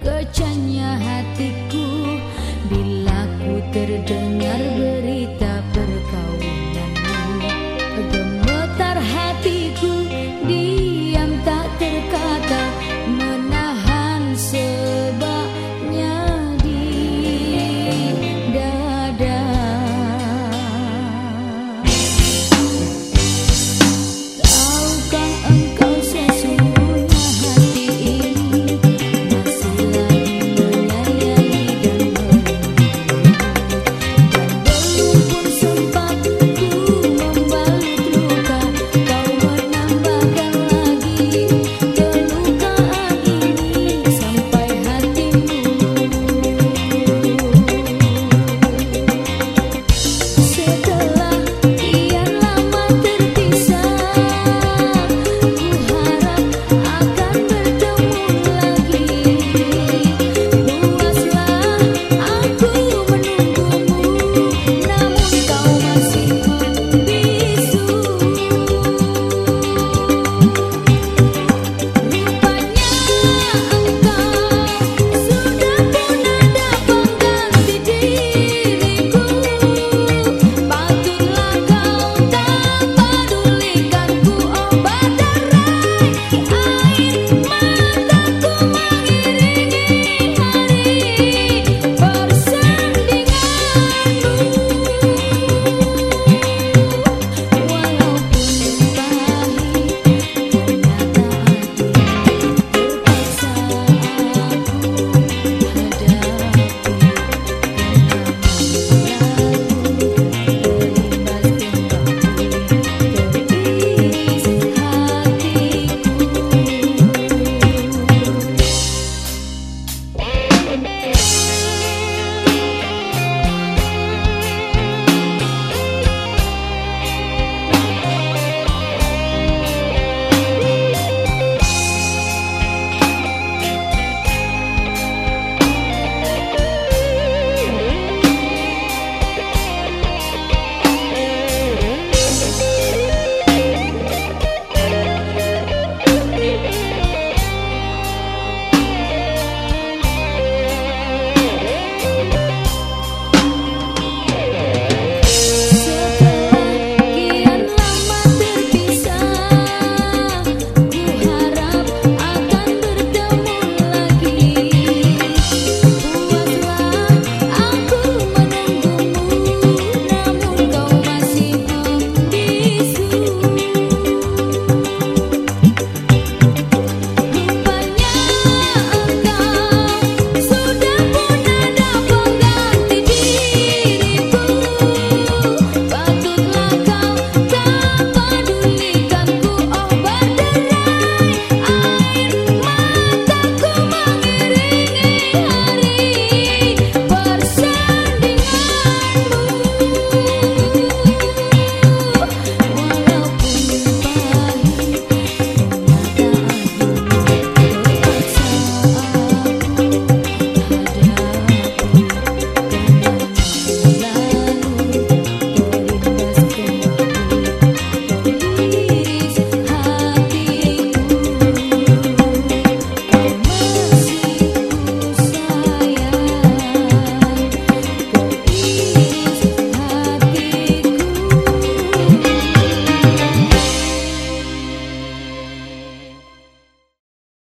kekecannya hatiku. Bila ku terdengar ber-